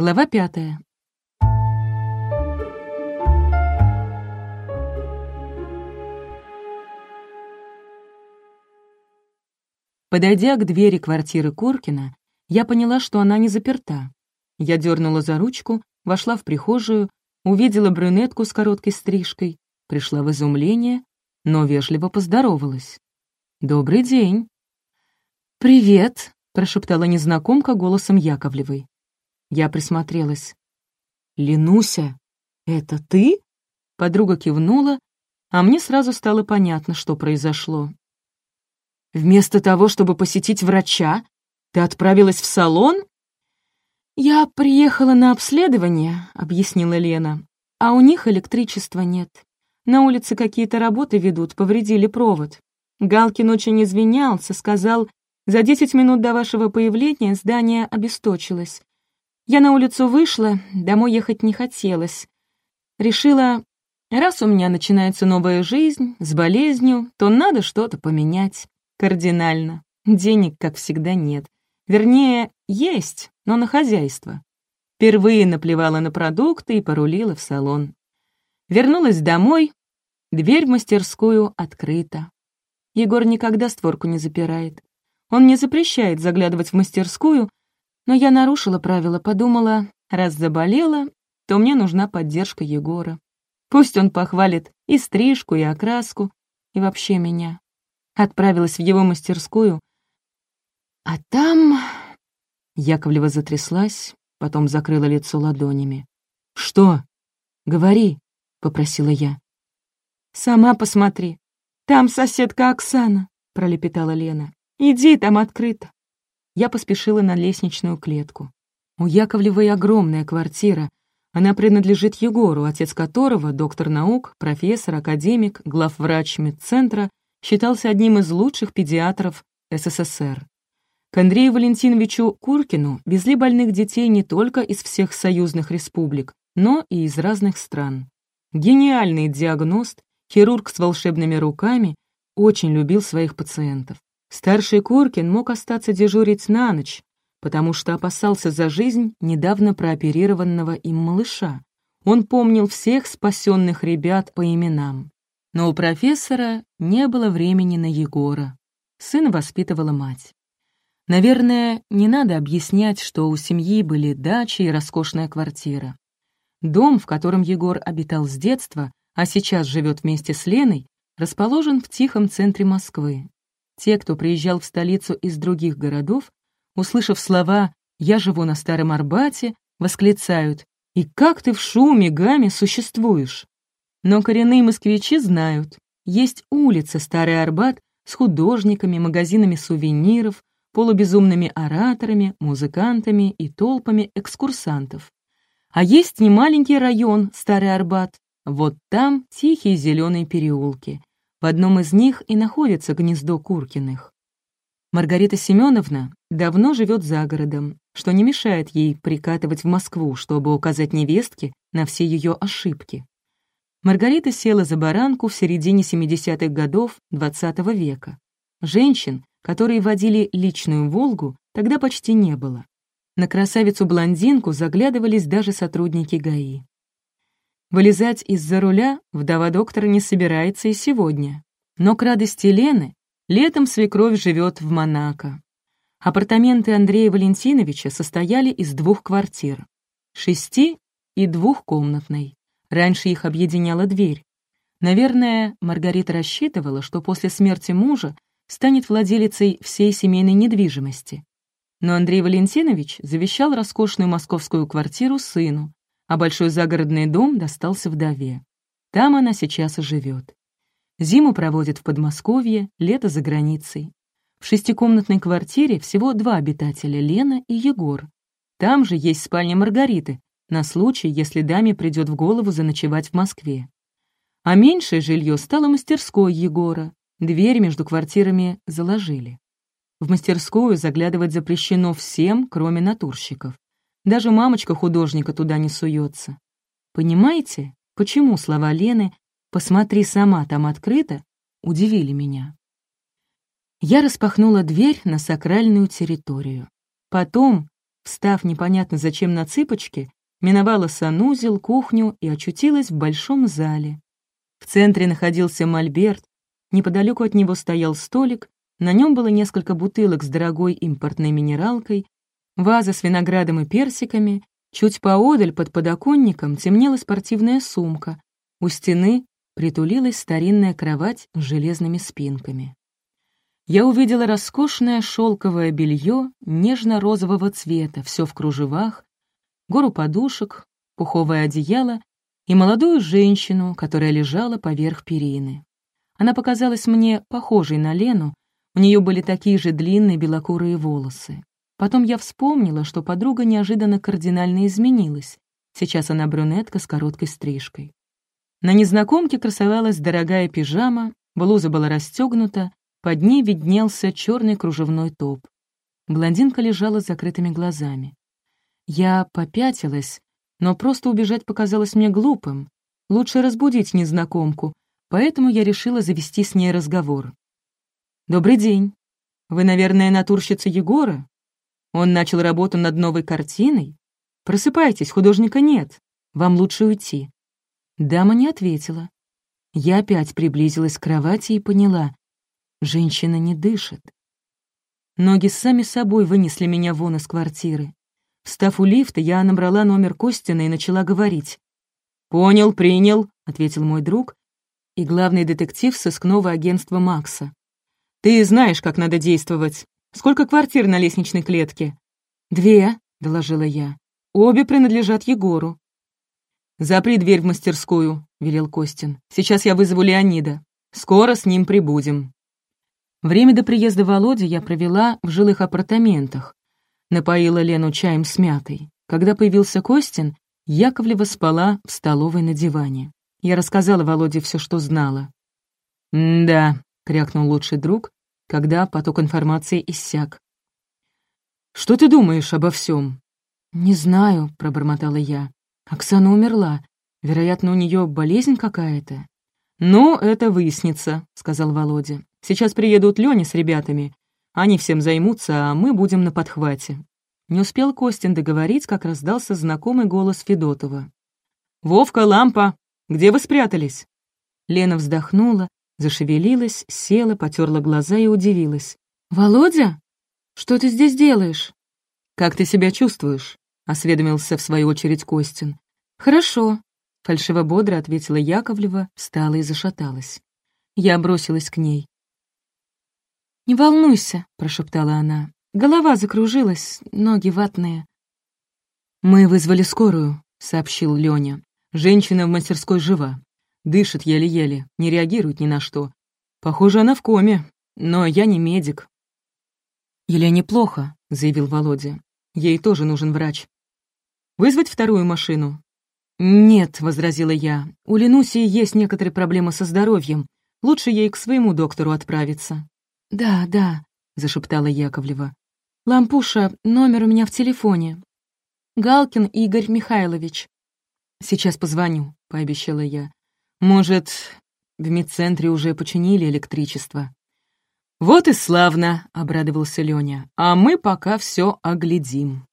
Глава пятая. Подойдя к двери квартиры Куркина, я поняла, что она не заперта. Я дернула за ручку, вошла в прихожую, увидела брюнетку с короткой стрижкой, пришла в изумление, но вежливо поздоровалась. «Добрый день». «Привет», — прошептала незнакомка голосом Яковлевой. Я присмотрелась. «Ленуся, это ты?» Подруга кивнула, а мне сразу стало понятно, что произошло. «Вместо того, чтобы посетить врача, ты отправилась в салон?» «Я приехала на обследование», — объяснила Лена, «а у них электричества нет. На улице какие-то работы ведут, повредили провод. Галкин очень извинялся, сказал, за десять минут до вашего появления здание обесточилось. Я на улицу вышла, домой ехать не хотелось. Решила, раз у меня начинается новая жизнь с болезнью, то надо что-то поменять. Кардинально. Денег, как всегда, нет. Вернее, есть, но на хозяйство. Впервые наплевала на продукты и порулила в салон. Вернулась домой, дверь в мастерскую открыта. Егор никогда створку не запирает. Он не запрещает заглядывать в мастерскую, но я нарушила правила, подумала, раз заболела, то мне нужна поддержка Егора. Пусть он похвалит и стрижку, и окраску, и вообще меня. Отправилась в его мастерскую, а там... Яковлева затряслась, потом закрыла лицо ладонями. «Что? Говори», — попросила я. «Сама посмотри. Там соседка Оксана», — пролепетала Лена. «Иди, там открыто». Я поспешила на лестничную клетку. У Яковлевой огромная квартира. Она принадлежит Егору, отец которого, доктор наук, профессор, академик, главврач медцентра, считался одним из лучших педиатров СССР. К Андрею Валентиновичу Куркину везли больных детей не только из всех союзных республик, но и из разных стран. Гениальный диагност, хирург с волшебными руками, очень любил своих пациентов. Старший Куркин мог остаться дежурить на ночь, потому что опасался за жизнь недавно прооперированного им малыша. Он помнил всех спасенных ребят по именам. Но у профессора не было времени на Егора. Сына воспитывала мать. Наверное, не надо объяснять, что у семьи были дачи и роскошная квартира. Дом, в котором Егор обитал с детства, а сейчас живет вместе с Леной, расположен в тихом центре Москвы, те, кто приезжал в столицу из других городов, услышав слова «Я живу на Старом Арбате», восклицают «И как ты в шуме, гаме существуешь?» Но коренные москвичи знают, есть улица Старый Арбат с художниками, магазинами сувениров, полубезумными ораторами, музыкантами и толпами экскурсантов. А есть немаленький район Старый Арбат, вот там тихие зеленые переулки, в одном из них и находится гнездо Куркиных. Маргарита Семеновна давно живет за городом, что не мешает ей прикатывать в Москву, чтобы указать невестке на все ее ошибки. Маргарита села за баранку в середине 70-х годов XX -го века. Женщин, которые водили личную «Волгу», тогда почти не было. На красавицу-блондинку заглядывались даже сотрудники ГАИ. Вылезать из-за руля вдова доктора не собирается и сегодня. Но к радости Лены летом свекровь живет в Монако. Апартаменты Андрея Валентиновича состояли из двух квартир. Шести и двухкомнатной. Раньше их объединяла дверь. Наверное, Маргарита рассчитывала, что после смерти мужа станет владелицей всей семейной недвижимости. Но Андрей Валентинович завещал роскошную московскую квартиру сыну, а большой загородный дом достался вдове. Там она сейчас и живет. Зиму проводит в Подмосковье, лето за границей. В шестикомнатной квартире всего два обитателя — Лена и Егор. Там же есть спальня Маргариты, на случай, если даме придет в голову заночевать в Москве. А меньшее жилье стало мастерской Егора. Дверь между квартирами заложили. В мастерскую заглядывать запрещено всем, кроме натурщиков. Даже мамочка художника туда не суется. Понимаете, почему слова Лены «посмотри сама, там открыто» удивили меня? Я распахнула дверь на сакральную территорию. Потом, встав непонятно зачем на цыпочки, миновала санузел, кухню и очутилась в большом зале. В центре находился мольберт, неподалеку от него стоял столик, на нем было несколько бутылок с дорогой импортной минералкой, ваза с виноградом и персиками, чуть поодаль под подоконником темнела спортивная сумка, у стены притулилась старинная кровать с железными спинками. Я увидела роскошное шелковое белье нежно-розового цвета, все в кружевах, гору подушек, пуховое одеяло и молодую женщину, которая лежала поверх перины. Она показалась мне похожей на Лену, у нее были такие же длинные белокурые волосы. Потом я вспомнила, что подруга неожиданно кардинально изменилась. Сейчас она брюнетка с короткой стрижкой. На незнакомке красовалась дорогая пижама, блуза была расстегнута, под ней виднелся черный кружевной топ. Блондинка лежала с закрытыми глазами. Я попятилась, но просто убежать показалось мне глупым. Лучше разбудить незнакомку, поэтому я решила завести с ней разговор. «Добрый день. Вы, наверное, натурщица Егора? Он начал работу над новой картиной? Просыпайтесь, художника нет. Вам лучше уйти». Дама не ответила. Я опять приблизилась к кровати и поняла. Женщина не дышит. Ноги сами собой вынесли меня вон из квартиры. Встав у лифта, я набрала номер Костина и начала говорить. «Понял, принял», — ответил мой друг и главный детектив сыскного агентства Макса. «Ты знаешь, как надо действовать. Сколько квартир на лестничной клетке?» «Две», — доложила я. «Обе принадлежат Егору». «Запри дверь в мастерскую», — велел Костин. «Сейчас я вызову Леонида. Скоро с ним прибудем». Время до приезда Володи я провела в жилых апартаментах. Напоила Лену чаем с мятой. Когда появился Костин, Яковлева спала в столовой на диване. Я рассказала Володе все, что знала. «Да», — крякнул лучший друг, когда поток информации иссяк. «Что ты думаешь обо всем? «Не знаю», — пробормотала я. «Оксана умерла. Вероятно, у нее болезнь какая-то». «Ну, это выяснится», — сказал Володя. Сейчас приедут Лёня с ребятами. Они всем займутся, а мы будем на подхвате». Не успел Костин договорить, как раздался знакомый голос Федотова. «Вовка, лампа! Где вы спрятались?» Лена вздохнула, зашевелилась, села, потерла глаза и удивилась. «Володя? Что ты здесь делаешь?» «Как ты себя чувствуешь?» — осведомился в свою очередь Костин. «Хорошо», — фальшиво-бодро ответила Яковлева, встала и зашаталась. Я бросилась к ней. «Не волнуйся», — прошептала она. Голова закружилась, ноги ватные. «Мы вызвали скорую», — сообщил Лёня. «Женщина в мастерской жива. Дышит еле-еле, не реагирует ни на что. Похоже, она в коме, но я не медик». «Елене плохо», — заявил Володя. «Ей тоже нужен врач». «Вызвать вторую машину?» «Нет», — возразила я. «У Ленусии есть некоторые проблемы со здоровьем. Лучше ей к своему доктору отправиться». «Да, да», — зашептала Яковлева. «Лампуша, номер у меня в телефоне. Галкин Игорь Михайлович». «Сейчас позвоню», — пообещала я. «Может, в медцентре уже починили электричество?» «Вот и славно», — обрадовался Лёня. «А мы пока все оглядим».